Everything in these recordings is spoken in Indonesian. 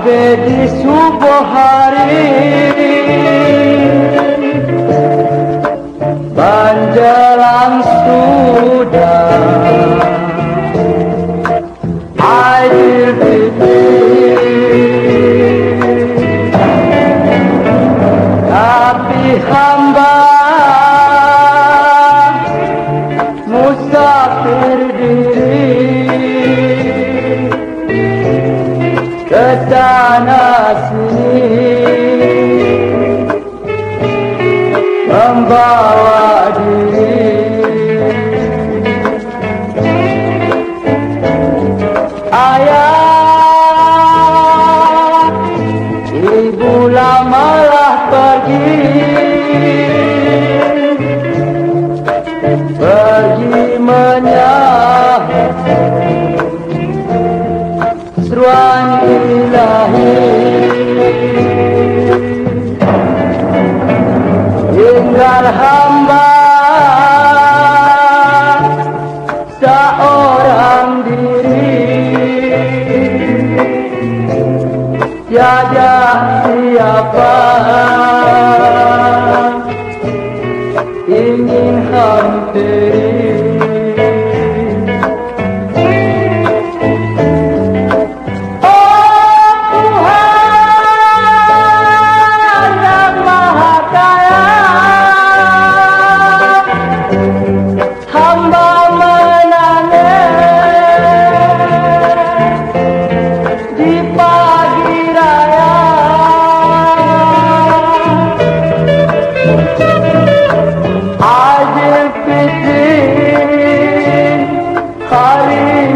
Di subuh hari. Menjelang sudah Air Tapi hamba sana sini membawa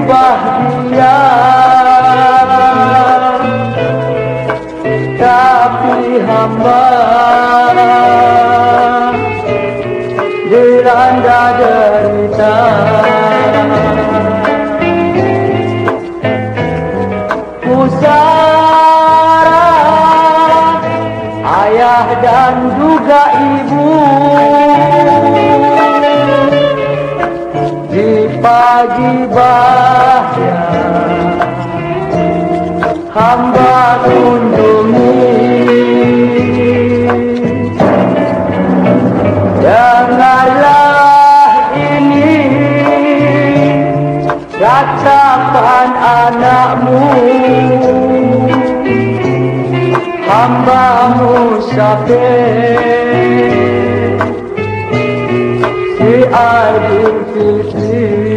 bahagia tapi hamba dilanda derita. Pusara ayah dan juga ibu pagi bahaya hamba kunjungi. Dengarlah ini Ratapan anakmu Hamba musafir Si Aidil Fitri